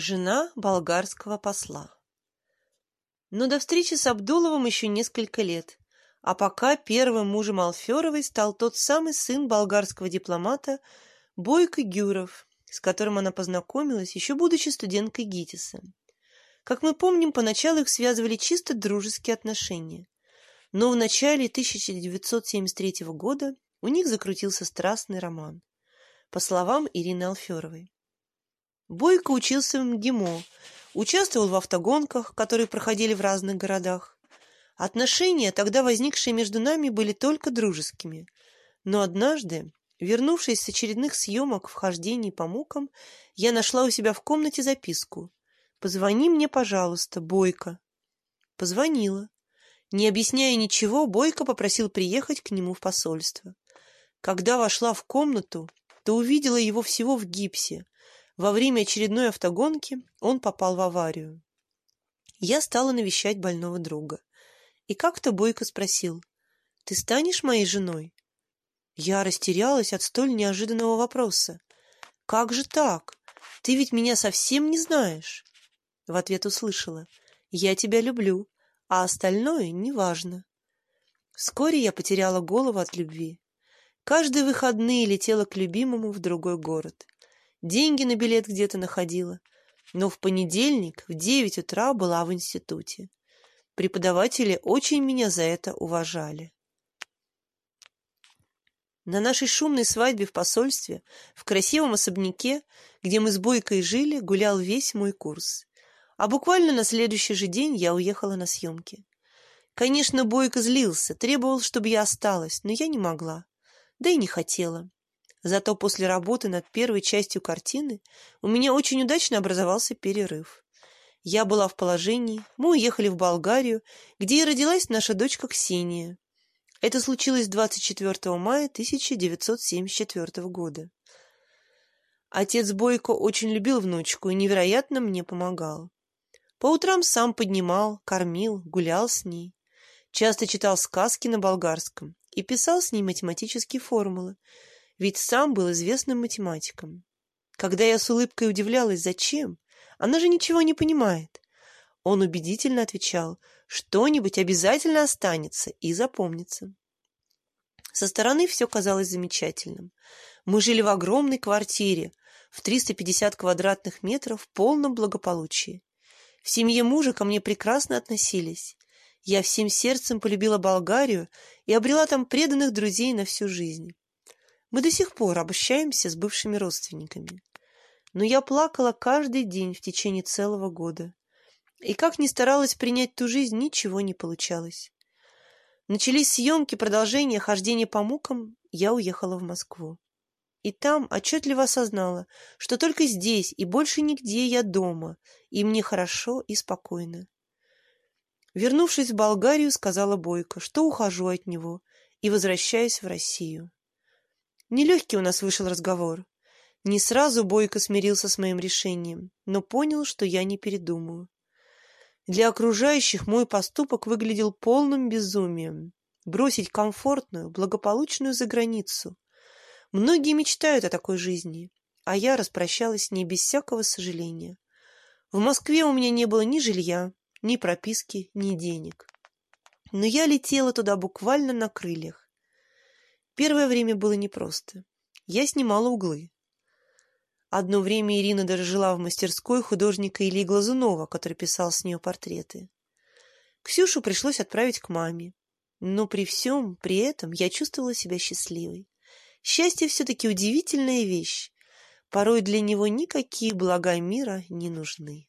Жена болгарского посла. Но до встречи с Абдуловым еще несколько лет, а пока первым мужем Алферовой стал тот самый сын болгарского дипломата Бойко Гюров, с которым она познакомилась, еще будучи студенткой ГИТИСа. Как мы помним, поначалу их связывали чисто дружеские отношения. Но в начале 1973 года у них закрутился страстный роман. По словам Ирины Алферовой. Бойко учился в МГИМО, участвовал в автогонках, которые проходили в разных городах. Отношения, тогда возникшие между нами, были только дружескими. Но однажды, вернувшись с очередных съемок в хождении по мукам, я нашла у себя в комнате записку. «Позвони мне, пожалуйста, Бойко». Позвонила. Не объясняя ничего, Бойко попросил приехать к нему в посольство. Когда вошла в комнату, то увидела его всего в гипсе – во время очередной автогонки он попал в аварию. Я стала навещать больного друга. И как-то Бойко спросил, «Ты станешь моей женой?» Я растерялась от столь неожиданного вопроса. «Как же так? Ты ведь меня совсем не знаешь!» В ответ услышала, «Я тебя люблю, а остальное неважно». Вскоре я потеряла голову от любви. Каждые выходные летела к любимому в другой город – деньги на билет где-то находила. Но в понедельник в девять утра была в институте. Преподаватели очень меня за это уважали. На нашей шумной свадьбе в посольстве, в красивом особняке, где мы с Бойкой жили, гулял весь мой курс. А буквально на следующий же день я уехала на съемки. Конечно, Бойко злился, требовал, чтобы я осталась, но я не могла, да и не хотела. Зато после работы над первой частью картины у меня очень удачно образовался перерыв. Я была в положении, мы уехали в Болгарию, где и родилась наша дочка Ксения. Это случилось 24 мая 1974 года. Отец Бойко очень любил внучку и невероятно мне помогал. По утрам сам поднимал, кормил, гулял с ней. Часто читал сказки на болгарском и писал с ней математические формулы, ведь сам был известным математиком. Когда я с улыбкой удивлялась, зачем? Она же ничего не понимает. Он убедительно отвечал, что-нибудь обязательно останется и запомнится. Со стороны все казалось замечательным. Мы жили в огромной квартире в 350 квадратных метров в полном благополучии. В семье мужа ко мне прекрасно относились. Я всем сердцем полюбила Болгарию и обрела там преданных друзей на всю жизнь. Мы до сих пор обращаемся с бывшими родственниками. Но я плакала каждый день в течение целого года. И как ни старалась принять ту жизнь, ничего не получалось. Начались съемки, продолжение хождения по мукам, я уехала в Москву. И там отчетливо осознала, что только здесь и больше нигде я дома, и мне хорошо и спокойно. Вернувшись в Болгарию, сказала Бойко, что ухожу от него и возвращаюсь в Россию. Нелегкий у нас вышел разговор. Не сразу Бойко смирился с моим решением, но понял, что я не передумаю. Для окружающих мой поступок выглядел полным безумием. Бросить комфортную, благополучную заграницу. Многие мечтают о такой жизни, а я распрощалась с ней без всякого сожаления. В Москве у меня не было ни жилья, ни прописки, ни денег. Но я летела туда буквально на крыльях. Первое время было непросто. Я снимала углы. Одно время Ирина даже жила в мастерской художника Ильи Глазунова, который писал с нее портреты. Ксюшу пришлось отправить к маме. Но при всем при этом я чувствовала себя счастливой. Счастье все-таки удивительная вещь. Порой для него никакие блага мира не нужны.